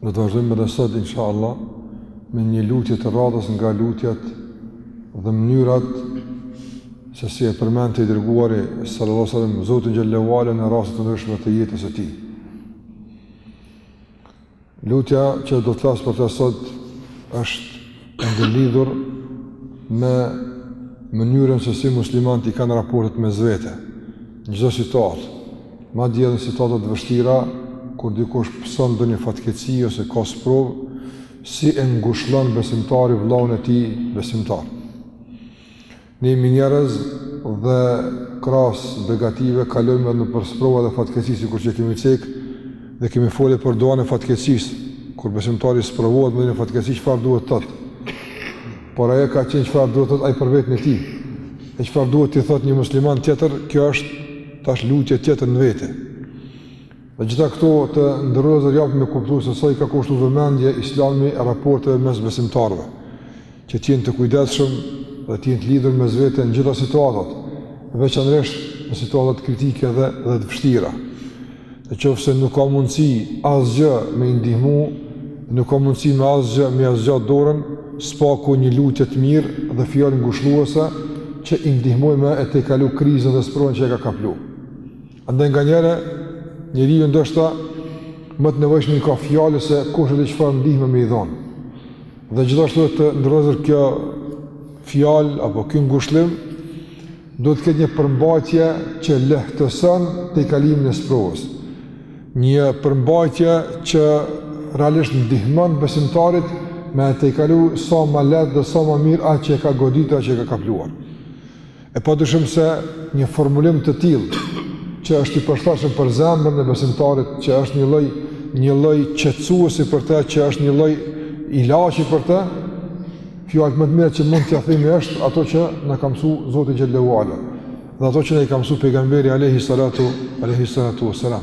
Do të vazhdojmë edhe sot, insha Allah, me një lutje të radhës nga lutjet dhe mënyrat se si e përmendte i dërguari sallallahu alaihi wasallam Zotin xhallahu ala në raste të ndryshme të jetës së tij. Lutja që do të flas për të sot është E ndërlidhur me mënyrën se si muslimanët i kanë raportet mes vete. Në çdo situatë, madje edhe në situata të vështira, kur dikush pëson ndonjë fatkeqësi ose ka sprovë, si e ngushëllon besimtari vëllaun e tij besimtar. Ne jemi njerëz dhe krahas begatisë kalojmë edhe nëpër sprova dhe fatkeqësi sikur që kemi cekë dhe kemi folur për duan e fatkeqësisë. Kur besimtari sprovohet me një fatkeqësi çfarë duhet të thotë? Por ajo ka qenë çfarë duhet të thotë ai për vetën e tij. E çfarë duhet t'i thotë një musliman tjetër? Kjo është tash lutje tjetër në vete. Dhe gjitha këto të nderuar japin me kuptu se sa i ka kushtu vëmendje islami raporteve mes besimtarëve, që t'jenë të kujdesshëm dhe t'jenë të lidhur mes vete në gjitha situatat, veçanërisht në situatat kritike dhe, dhe të vështira. Në qofë se nuk ka mundësi asgjë me i ndihmu, nuk ka mundësi me asgjë me ia zgjat dorën, së paku një lutje të mirë dhe fjalë ngushlluese që i ndihmojnë me e tejkalu krizën dhe sprovën që e ka kaplu. Andaj nganjëherë njeriu ndoshta më të nevojshme e ka fjalën se kushedi çfarë ndihme me i dhonë. Dhe gjithashtu të nderuar kjo fjalë apo ky ngushllim, duhet të ketë një përmbajtje që lehtëson tejkalimin e sprovës. Një përmbajtje që realisht i ndihmon besimtarit me e tejkalu sa ma lehtë dhe sa ma mirë atë që e ka godit a që e ka kapluar. E padyshim se një formulim të tillë që është i përshtatshëm për zemrën e besimtarit, që është një lloj një lloj qetësuesi për të, që është një lloj ilaçi për të, fjalët më të mira që mund t'ia themi është ato që na ka mësuar Zoti xhallahu ala dhe ato që na i ka mësuar pejgamberi alayhi salatu alayhi salatu wasalam.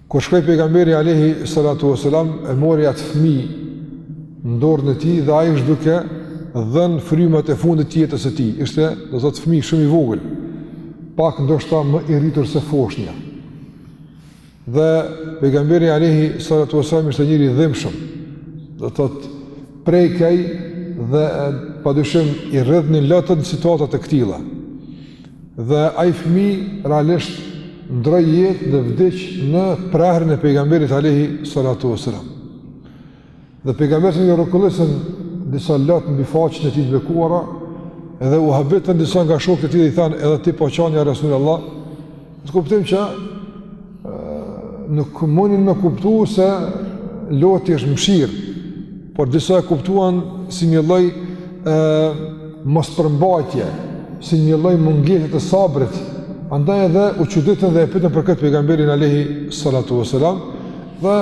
Kur shkoi pejgamberi alejhi salatu vesselam e mori atë fëmijë në dorën e tij dhe ai ishte duke dhënë frymat e fundit të jetës së tij. Ishte, do të thotë, fëmijë shumë i vogël, pak ndoshta më i rritur se foshnja. Dhe pejgamberi alejhi salatu vesselam ishte njeri i dhimbshëm. Do të thotë, prekej dhe padyshim i rridhnin lotët në situata të këtilla. Dhe ai fëmijë realisht ndërroi jetë dhe vdiq në prehrin e pejgamberit alayhi salatu wasalam. Dhe pejgamberit iu rrokullisën disa lot mbi faqen e tij të bekuara dhe u habitën disa nga shokët e tij dhe i thanë edhe ti po qan ja Rasulullah Të kuptim që nuk munden me kuptu se loti është mëshirë, por disa e kuptuan si një lloj e, mospërmbajtje, si një lloj mungese të sabrit, andaj edhe u çuditën dhe e pyetën për këtë pejgamberin alejhi salatu wasalam, dhe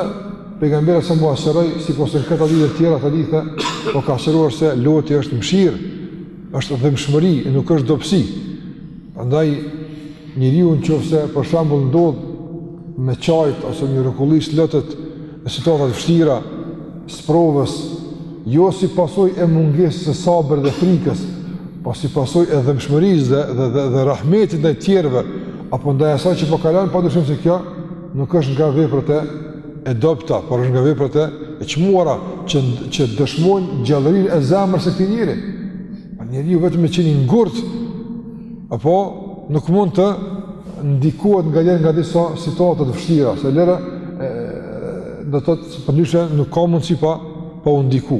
pejgamberi s'e mohoi, sqaroi, sikurse në këtë hadith e tjera hadithe, po ka sqaruar se loti është mëshirë, është dhembshmëri, nuk është dobësi. Prandaj njeriu në qoftë se për shembull ndodh me qajt ose me i rrokullis lotët në situata të vështira, sprovës, jo si pasojë e mungesës së sabrit dhe frikës, por si pasojë e dhembshmërisë dhe dhe dhe, dhe rahmetit ndaj të tjerëve, apo ndaj asaj që po kalon, pa dyshim se kjo nuk është nga veprat e e dobëta, por është nga veprat e e çmuara që që dëshmojnë gjallërinë e zemrës së këtij njeriu. Pra njeriu vetëm me qenë i ngurtë apo nuk mund të ndikohet nga njëri nga disa situata të vështira, se lëra do të thotë se përndryshe nuk ka mundësi pa pa u ndiku.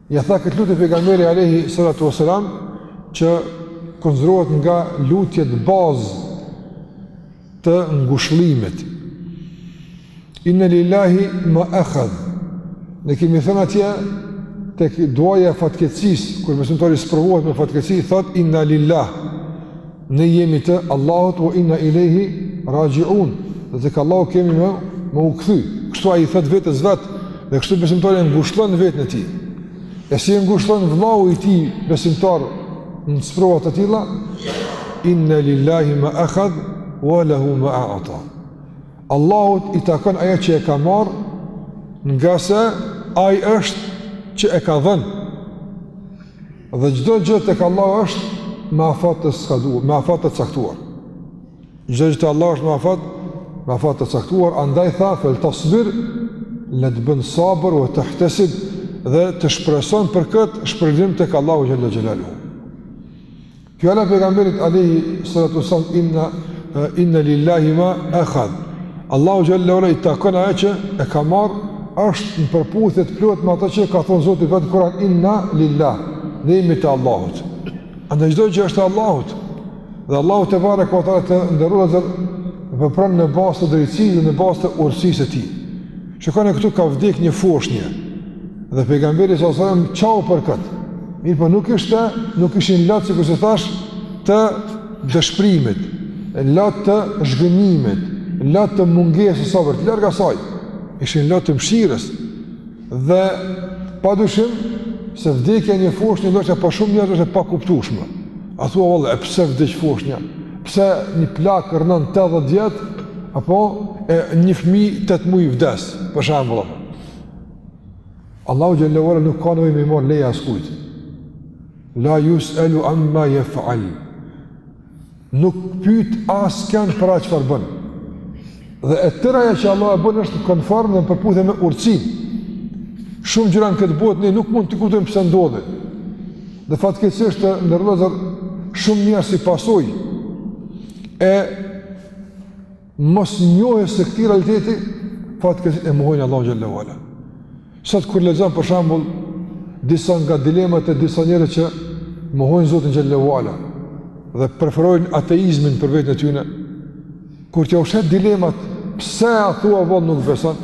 Ia tha këtë lutje pejgamberi alejhi salatu wasalam që konsiderohet nga lutjet bazë të ngushëllimit. Inna lillahi ma akhadh. Ne kemi thënë atje tek duaja e fatkeqësisë, kur besimtari sprovohet me fatkeqësi, thotë inna lillah. Ne jemi të Allahut wa inna ilayhi raji'un. Dhe tek Allahu kemi me me u kthy. Kështu ai i thotë vetes vet, dhe kështu besimtari e ngushllon veten e tij. E si e ngushllon vëllau i tij besimtar në sprova të tilla? Inna lillahi ma akhadh wa lahu ma a'ta. Allahut i takon ajo që e ka marrë, ngase ai është që e ka dhënë. Dhe çdo gjë tek Allahu është me afat të skaduar, me afat të caktuar. Çdo gjë te Allahu është me afat, me afat të caktuar, andaj tha fel tasbir le të bën sabër wel tahtesib dhe të shpreson për këtë shpërblim tek Allahu xhelle xhelaluhu. Fjala e pejgamberit alejhi salatu wasallam inna inna lillahi ma akhad. Allahu xhelle we ala i takon ajo që e ka marrë është në përputhje të plotë me ato që ka thënë Zoti vetë në Kur'an inna lillah. Ne jemi të Allahut. Andaj çdo gjë është e Allahut. Dhe Allahu tebareke we teala të nderuar vepron në bazë të drejtësisë dhe në bazë të urtësisë së tij. Shikoni këtu ka vdek një foshnje dhe pejgamberi sallallahu alejhi wasallam qau për këtë. Mirëpo nuk ishte, nuk ishin lot sikurse thashë të dëshpërimit, lot të zhgënjimit, lot të mungesës së sabrit, larg asaj, ishin lot të mëshirës dhe pa dyshim se vdekja e një foshnje ndoshta për shumë njerëz është e pakuptueshme. A thua vallë, e pse vdes foshnja? Pse një plak rrnon 80 vjet apo e një fëmijë 8 muaj vdes, për shembull. Allahu xhallahu ala nuk ka nevojë me marr leje askujt. La yusalu amma yaf'al. Nuk pyet askënd për atë çfarë bën. Dhe e tërë ajo që Allahu e bën është konform dhe në përputhje me urtësinë. Shumë gjëra në këtë botë ne nuk mund t'i kuptojmë pse ndodhin. Dhe fatkeqësisht të nderuar shumë njerëz si pasojë e mosnjohjes së këtij realiteti, fatkeqësisht e mohojnë Allahun xhallahu ala. Sot kur lexon për shembull disa nga dilemat e disa njerëzve që mohojnë Zotin xhallahu ala dhe preferojnë ateizmin për veten e tyre, kur ti ua sheh dilemat, pse a thua vallë nuk beson?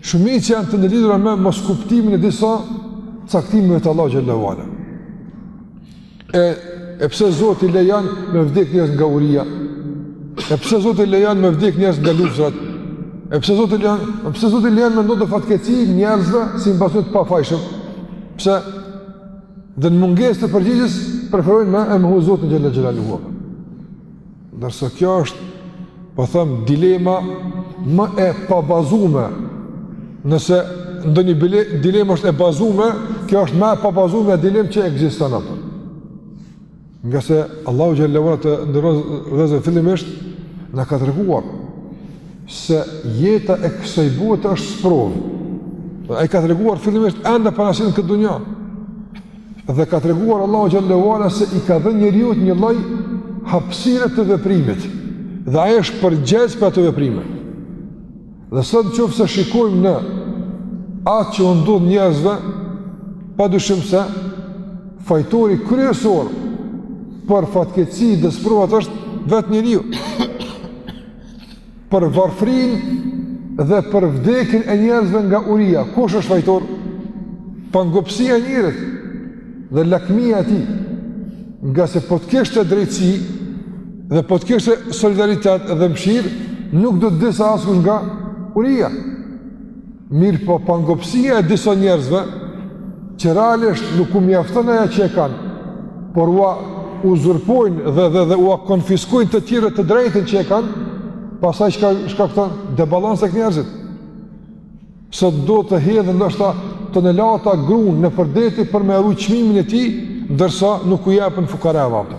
Shumica janë të ndërlidhura me moskuptimin e disa caktimeve të Allahu xhallahu ala. E, e pse Zoti lejon me vdekë njerëz nga uria? E pse Zoti lejon me vdekë njerëz nga luftrat? E pse Zoti lejon, e pse Zoti lejon me ndodhë fatkeqësi njerëzve simbas atyne të pafajshëm? Pse? Dhe në mungesë të përgjigjes preferojnë me e mohu Zotin xhalla xhelalu. Ndërsa kjo është, po them, dilema më e pabazume, nëse ndonjë dilemë është e bazume, kjo është më e pabazume dilemë që ekziston ato. Ngase Allahu xhallahu ala të nderuar fillimisht, na ka treguar, se jeta e kësaj bote është sprovë. Dhe e ka treguar fillimisht ende pa ardhë në këtë dunja. Dhe ka treguar Allahu xhallahu ala se i ka dhënë njeriut një lloj hapësire të veprimit dhe ai është përgjegjës për ato veprime. Dhe sot në qoftë se shikojmë në atë që u ndodh njerëzve, padyshim se fajtori kryesor për fatkeqësi dhe sprovat është vetë njeriu. Për varfërinë dhe për vdekjen e njerëzve nga uria, kush është fajtor? Pangopësia e njeriut dhe lakmia e tij. Ngase po të kishte drejtësi dhe po të kishte solidaritet dhe mëshirë, nuk do të vdiste askush nga uria. Mirëpo pangopësia e disa njerëzve, që realisht nuk u mjafton ajo që e kanë, por ua uzurpojnë dhe, dhe, dhe ua konfiskojnë të tjerëve të drejtën që e kanë, pastaj shka shkakton debalancë tek njerëzit. Sot do të hedhin ndoshta tonelata grunë nëpër deti për me rujtë çmimin e tij, ndërsa nuk u japin fukarave atë.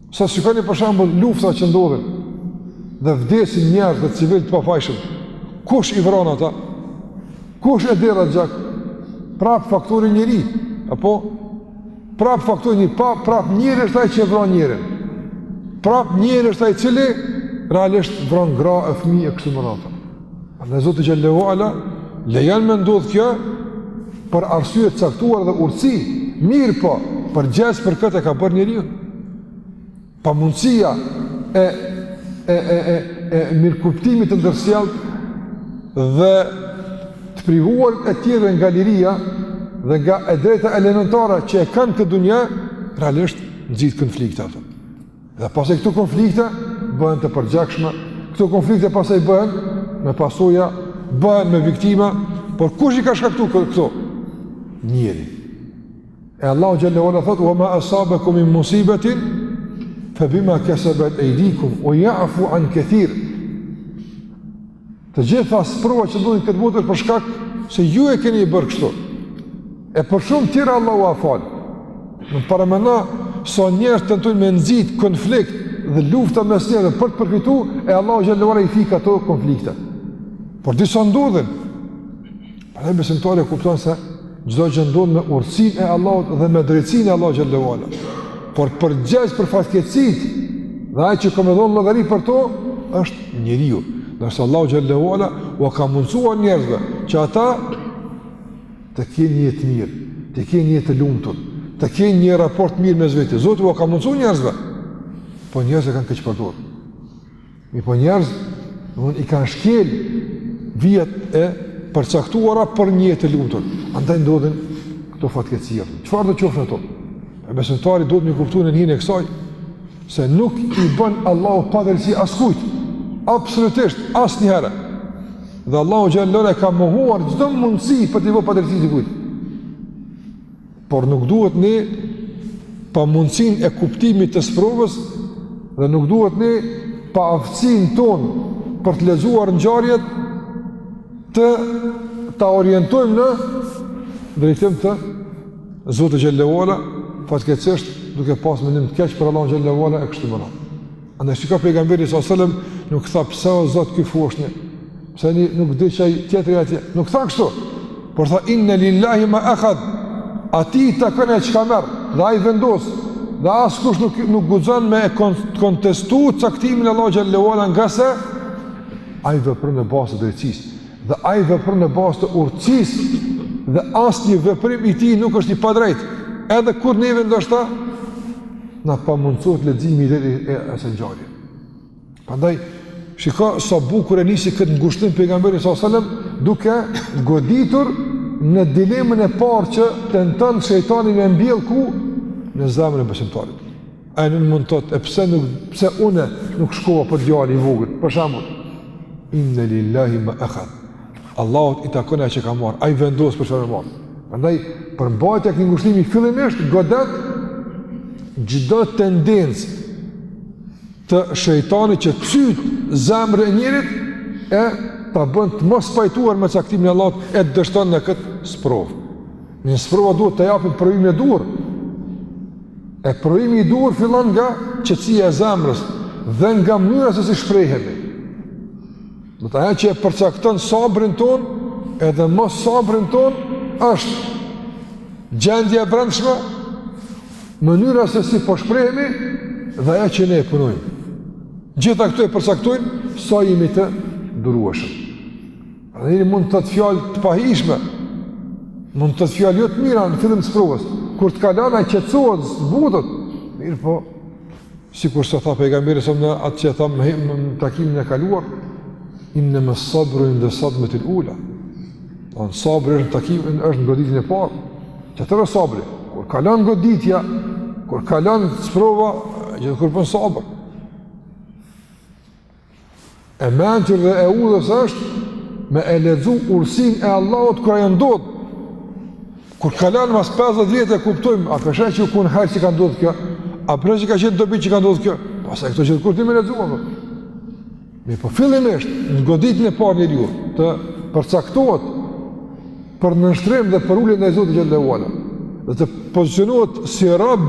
Se shikoni për shembull lufta që ndodhin dhe vdesin njerëz të civil të pafajshëm. Kush i vron ata? Kush e derdh atë gjak? Prap faktori njeri, apo prap faktori njeri, prap njeri është ai që vron njerin. Prap njeri është ai i cili realisht vron gra e fëmijë e kështu me radhë. Dhe Zoti xhele ve ala e lejon me ndodhë kjo, për arsye të caktuar dhe urtësi, mirëpo përgjegjës për këtë e ka bërë njeriun. Pamundësia e, e, e, e, e mirëkuptimit të ndërsjallë dhe të privuarit e tjerëve nga liria dhe nga e drejta elementara që e kanë këtë dunja, realisht nxit konflikte. Ato Dhe pastaj këto konflikte bëhen të përgjakshme, këto konflikte pastaj bëhen me pasoja, bëhen me viktima, por kush i ka shkaktu këto? Njeri. E Allahu xhele ve ala thotë, ue ma asabekum min musibetin, febima kesebet ejdikum, ue jafu an kethir, Të gjitha sprova që ndodhin këtë botë është për shkak se ju e keni bërë kështu. E për shumë tjera Allahu ua fal. Domthon paramendoni sa njerëz tentojnë me nxit konflikt dhe lufta mes njerëzve për të përfitu e Allahu xhele ve ala i fik ato konflikte. Por disa ndodhin Prandaj besimtari e kupton se çdo gjë ndodh me urtësinë e Allahut dhe me drejtsinë e Allahut xhallahu ala. Por përgjegjës për fatkeqësit dhe ai që ka me dhon llogari për to është njeriu. Nëse Allahu xhele ve ala u ka mundsuar njerëzve që ata të kenë një jetë të mirë, të kenë një jetë të lumtur, të kenë një raport të mirë mes veti. Zoti u ka mundsuar njerëzve. Po njerëzit kanë keqpërdor. Mirëpo njerëz, domthon i kanë shkel vijat e përcaktuara për një jetë të lumtur. Andaj ndodhin këto fatkeqësia. Çfarëdo qofshin ato. Pra besimtari duhet të kuptojë në hijen e kësaj se nuk i bën Allahu padrejtësi askujt. Absolutisht asnjëherë. Dhe Allahu xhele ve ala e ka mohuar çdo mundësi për t'i bo padrejtësi dikujt. Por nuk duhet ne pamundësinë e kuptimit të sprovës dhe nuk duhet ne paaftësinë tonë për të lexuar ngjarjet të ta orientojmë në drejtim të Zotit xhele ve ala, fatkeqësisht duke pas mendim të keq për Allahun xhele ve ala e kështu me Andaj shiko pejgamberi salallahu alejhi ve selem nuk tha pse o Zot ky foshnje. Pse nuk vdiq ai tjetri atje. Nuk tha kështu. Por tha inna lillahi ma akhad. Atij i takon ajo çka merr, dhe ai vendos. Dhe askush nuk nuk guxon me e kontestu caktimin e Allahut xhele ve ala ngase ai vepron në bazë të drejtësisë. dhe ai vepron në bazë të urtësisë dhe asnjë veprim i tij nuk është i padrejtë. Edhe kur neve ndoshta na pamundësohet leximi i drejtë i asaj ngjarje. Prandaj shiko sa bukur e nisi këtë ngushëllim pejgamberi alejhi selam duke goditur në dilemën e parë që tenton shejtani me mbjell ku në zemrën e besimtarit. Ai nuk mund të thotë, e pse nuk pse unë nuk shkova po djali i vogël. Për shembull, inna lillahi ma akhad. Allahut i takon ajo që ka marrë. Ai vendos për çfarë merr. Andaj përmbajtja e këtij ngushëllimi fillimisht godet çdo tendencë të shejtanit që cyt zemrën e njeriut e ta bën të mospajtuar me caktimin e Allahut e dështon në këtë sprovë. Në sprova duhet të japim provimin e duhur. E provimi i duhur fillon nga qetësia e zemrës dhe nga mënyra se si shprehemi. Domethënë ajo që e përcakton sabrin tonë, edhe mossabrin tonë është gjendja e brendshme, mënyra se si po shprehemi dhe ajo që ne punojmë. Gjitha këto e përcaktojnë sa jemi të durueshëm. Dhe njeriu mund të thotë fjalë të pahijshme, mund të thotë fjalë jo të mira në fillim të sprovës, kur të kalon ai qetësohet, zbutet, mirëpo, sikurse tha pejgamberi selam atë që e thamë në takimin e kaluar, innema sabru inde sadmetil ula, sabri është në goditjen e parë, aty sabri, kur kalon goditja, kur kalon sprova, gjithkush bën sabër. E mençur dhe e udhës është me e lexu urtësinë e Allahut kur ajo ndodh. Kur kalon mas 50 vjet e kuptojmë, a pra shih që u kon hajr që ka ndodh kjo? A pra shih që ka qenë dobi që ka ndodh kjo? Pastaj këto gjithkush di me lexu, a përshaj. Mirëpo fillimisht, në goditjen e parë njeriu të përcaktohet, për nënshtrim dhe përulje ndaj Zotit xhelle ve ala. Dhe të pozicionohet si rob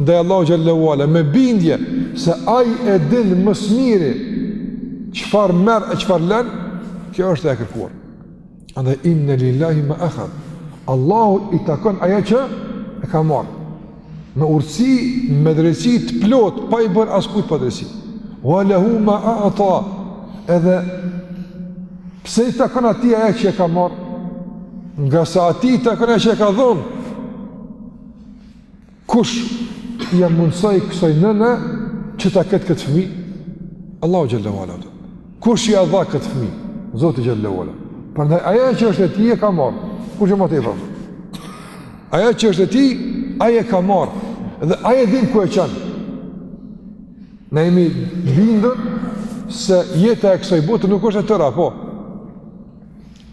ndaj Allahut xhelle ve ala me bindje se ai e din më së miri çfarë merr e çfarë lën, kjo është ajo e kërkuar. Andaj inna lillahi ma akhad. Allahut i takon ajo që e ka marrë. me urtësi, me drejtësi të plotë, pa i bërë askujt padrejtësi. Wa lahu ma a'ta. Edhe pse i takon atij ajo që e ka marrë, ngase atij i takon ajo që e ka dhënë. Kush ia mundësoi kësaj nëne që ta ketë këtë fëmijë? Allahu xhelle ve ala. Kush ia dha këtë fëmijë? Zoti xhelle ve ala. Prandaj ajo që është e tij e ka marrë. Kush e më tepër? Ajo që është e tij, ai e ka marrë, dhe ai e din ku e çon. Ne jemi bindur se jeta e kësoj bote nuk është e tëra, po.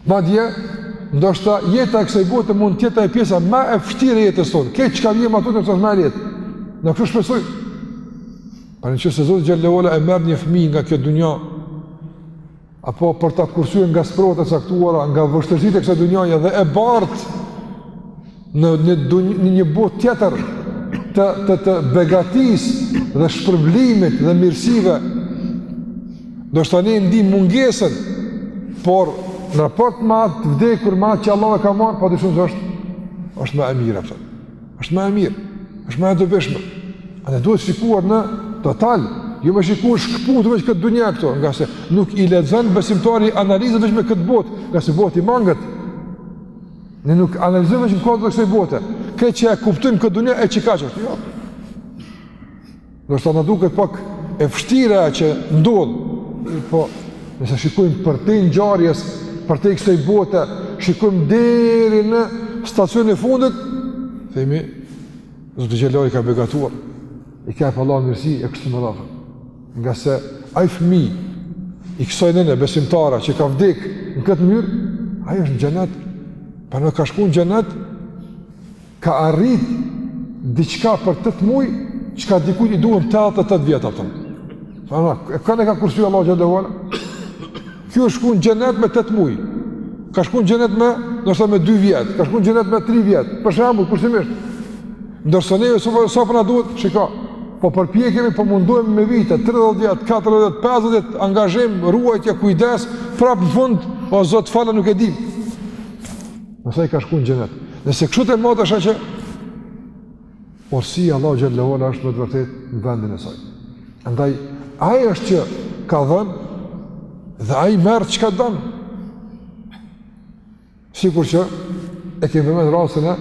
Madje, ndoshta jeta e kësoj bote mund të jetë pjesa ma e vështirë e jetës sonë. Kej që ka vje ma të të të të të të Në kështë shpesoj. Pra në qoftë se Zoti xhelle ve ala e merr një fmi nga kjo dunja, apo për ta kursyer nga sprovat e caktuara, nga vështirësitë e kësaj dunjaje dhe e bart në një dunja, në një botë tjetër të të të begatisë dhe shpërblimit dhe mirësive. Ndoshta ne ndijmë mungesën, por në raport me atë të vdekur me atë që Allahu e ka marrë, pa dyshim se është është më e mirë për të. është më e mirë, është më e dobishme. A ne duhet shikuar në total, jo me shikuar shkëput veç këtë dunja këtu, ngase nuk i lexon besimtari analizën veç me këtë botë, ngase bohet i mangët. Ne nuk analizojmë veç në kuadër të kësaj bote, krejt që e kuptojmë këtë dunja e qe kaq është. Jo. Ndoshta na duket pak e vështirë ajo që ndodh, po nëse shikojmë përtej ngjarjes, përtej kësaj bote, shikojmë deri në stacionin e fundit, themi Zoti xhelle ve ala i ka begatuar. I ka jap Allahu mirësi e kështu me radhë. Ngase ai fëmi i kësaj nëne besimtare që ka vdek në këtë mënyrë, ai është në xhenet. Pra ka shkuar në xhenet Ka arrit diçka për 8 muaj, çka dikujt i duhen 88 vjet për të. Këtë e ka kursyer Allahu xhelle ve ala. Ky është shkuar në xhenet me 8 muaj. Ka shkuar në xhenet me, ndoshta me 2 vjet, ka shkuar në xhenet me 3 vjet. Për shembull, kushtimisht. Ndërsa ne sa po sa po na duhet, shiko. Po përpjekemi, po mundohemi me vite, 30 vjet, 40 vjet, 50 vjet, angazhim, ruajtje, kujdes, prap në fund, o Zot, falna, nuk e dimë. Ndërsa ai ka shkuar në xhenet. Nëse kështu e mat, e sheh që urtësia e Allahut xhelle ve ala është me të vërtetë në vendin e saj. Andaj ai është që ka dhënë dhe ai merr çka don. Sikur që e kemi përmend rastin e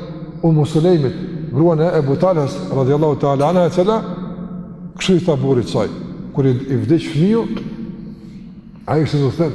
Umm Sulejmit, gruan e Abu Talhas radhiyallahu ta'ala anha e cila kështu i tha burrit saj, kur i vdiq fëmiu, ai ishte në udhëtim,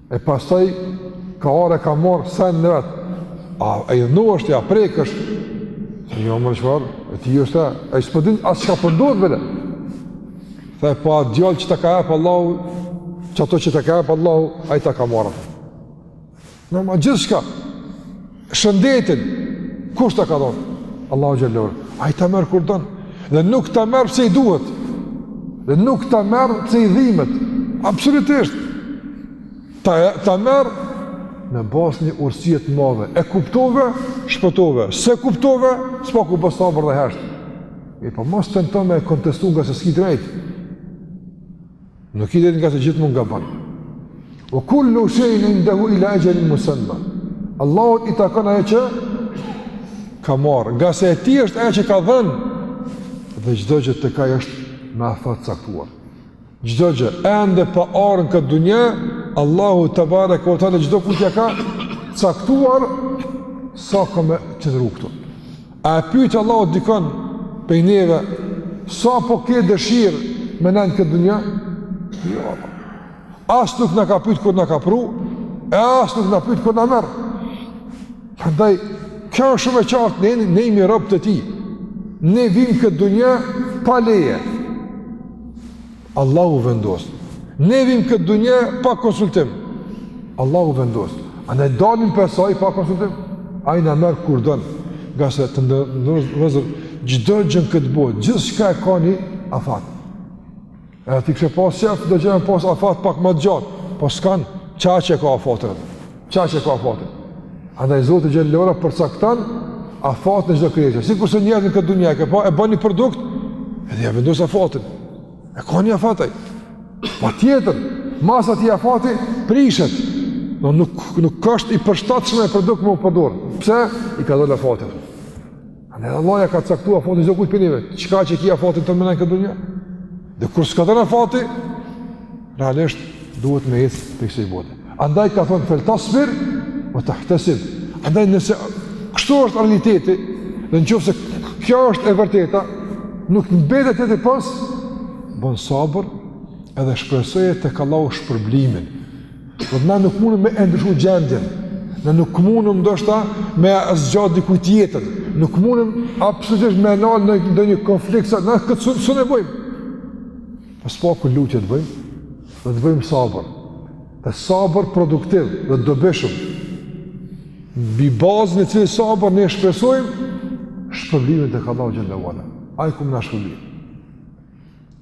E pastaj ka orë ka marr sa në vet. A e ndosh ti a prekësh? Jo më shkor, e ti është ta, a i s'pëdin po asë që ka përndodhë po bërë. Tha e pa atë djallë që ta ka epë Allahu, që ato që ta ka epë Allahu, a i ta ka marrë. Në ma gjithë shka. Shëndetin, kush ta ka dhonë? Allahu xhele ve ala. Ai ta merr kur don. Dhe nuk ta merr pse i duhet. Dhe nuk ta merr pse i dhimet. Absolutisht. Ta, ta merr në bazë një urtësie t'madhe. E kuptove, shpëtove. S'e kuptove, së paku bon sabër dhe hesht. E po mos tento me e kontestu ngase s'ki drejtë. Nuk i del ngase gjithmonë gabon. Ue kul-lu shejin indehu ila exhelin musemma. Allahut i takon ajo që ka marrë, ngase e tij është ajo që ka dhënë dhe çdo gjë tek ai është me afat caktuar. Çdo gjë ende pa ardhë n'këtë dunja, Allahu tebareke ue teala çdokujt ia ka caktuar sa ka me qëndru këtu. A e pyt Allahu dikon prej neve, sa po ke dëshirë me nejt n'këtë dunja? Jo, Allah. As nuk na ka pytë kur na ka pru, e as nuk na pyt kur na merr. Prandaj, kjo është shumë e qartë, ne, ne jemi robë të tij. Ne vijmë n'këtë dunja pa leje. Allahu vendos. Ne vijmë n'këtë dunja pa konsultim. Allahu vendos. A ne dalim prej saj pa konsultim? Ai na merr kur don. Ngase të nderuar vëllezër, çdo gjë n'këtë botë, gjithçka e ka një afat. Edhe ti kishe pas qejf, do gjëna me pas afat pak më t'gjatë. Po s'kanë, qaq e ka afatin. Qaq e ka afatin. Andaj Zoti xhele ve ala përcakton afatin e çdo krijese. Sikurse njerin në këtë dunja e ke pa, e bon një produkt, edhe ia vendos afatin. E ka një afat ai. Patjetër, mas atij afati, prishet. No, nuk, nuk është i përshtatshëm ai produkt me u përdorë. Pse? I ka dolë afati. Andaj Allahu ia ka caktu afatin çdokujt prej neve, qekaq e ki afatin ti me nejt në këtë dunja? Dhe kur skadon afati, realisht duhet me ec prej kësaj bote. Andaj ka thonë, fel tasbir, vel tahtesib. Andaj nëse, kështu është realiteti, dhe në qofë se kjo është e vërteta, nuk mbetet tjetër pos, bon sabër, edhe shpresoje tek Allahu shpërblimin, Dhe na nuk mundëm me e ndryshu gjendjen, na nuk mundëm ndoshta me ia zgjatë dikujt jetën, nuk mundëm absolutisht me nalë ndo, ndonjë konflikt, se na këtë s'un e bojmë. Po së paku lutje të bëjmë, dhe të bëjmë sabër. Dhe sabër produktiv, dhe të dobishëm. Mbi bazën e cilit sabër ne shpresojmë, shpërblimin tek Allahu xhele ve ala. Ai ka me na shpërbly.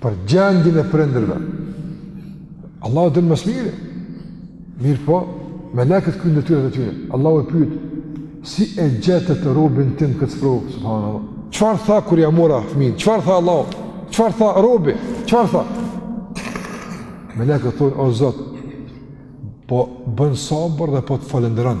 për gjendjen e prindërve. Allahu din më së miri. Mirëpo, melaiket kryjnë detyrat e tyre. Allahu e pyet, si e gjetët robin tim n'këtë sprovë, subhanallahu. Çfarë tha kur ia mora fëmijën? Çfarë tha Allahu? Çfarë tha robi? Çfarë tha? Melaiket thonë, o Zot, po bën sabër dhe po të falënderon.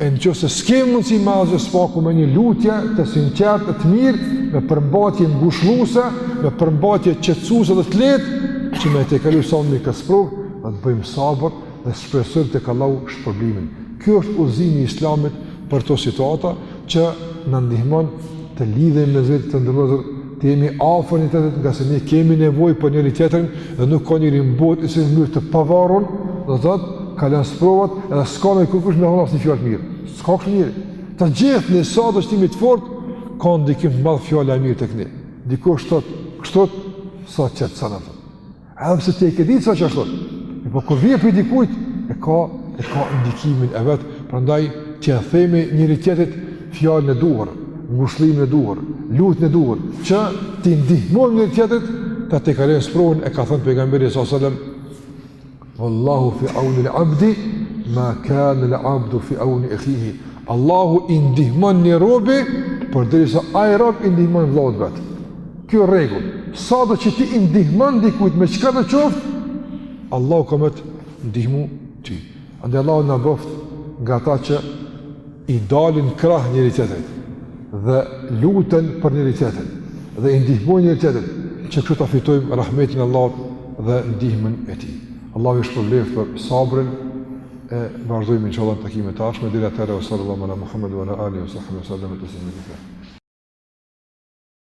E në qoftë se s'kemi mundësi me asgjë së paku me një lutje të sinqertë, të mirë, me përmbatje ngushëlluse, me përmbatje qetsuse dhe të lehtë, që me tejkalu sa më këtë sprovë, dhe të bëjmë sabër dhe shpresojmë tek Allahu shpërblimin. Kjo është uzimi islamit për të situata që në ndihmon të lidhe me zëtë të ndërlozër Të jemi afër njëri-tjetrit ngase ne kemi nevojë për njëri-tjetrin dhe nuk ka njeri në botë i cili në mënyrë të pavarur, do të thotë, kalon sprovat edhe s'ka nevojë kërkush me thonë asnjë fjalë mirë. S'ka kështu njeri. Të gjithë ne sado që t'jemi të fortë, ka ndikim të madh fjala e mirë tek ne. Dikush thotë, kështu siç e thanë, na thotë. Edhe pse ti e ke ditë se është ashtu. E po kur vjen prej dikujt, e ka, e ka ndikimin e vet, prandaj t'ia themi njëri-tjetrit fjalën e duhur, ngushëllimin e duhur, lutjen e duhur, që t'i ndihmojmë njëri-tjetrit ta tejkalojmë sprovën, e ka thënë pejgamberi s.a.s. Wallahu fi auni l'abdi, ma kane l'abdu fi auni ekhihi. Allahu i ndihmon një robi, përderisa ai rob i ndihmon vllaut vet. Kjo është rregull, sado që ti i ndihmon dikujt me çka do qoftë, Allahu ka me të ndihmu ty. Andaj Allahu na bëft nga ata që i dalin krah njëri-tjetrit dhe luten për njëri-tjetrin dhe i ndihmojnë njëri-tjetrit që kështu ta fitojmë rahmetin e Allahut dhe ndihmën e tij. Allahu ju shpërbleftë për sabrin, e vazhdojmë inshallah në takimet e ardhshme deri atëherë sallallahu wa sallam ala Muhammedin wa ala alihi wa sahbihi sallam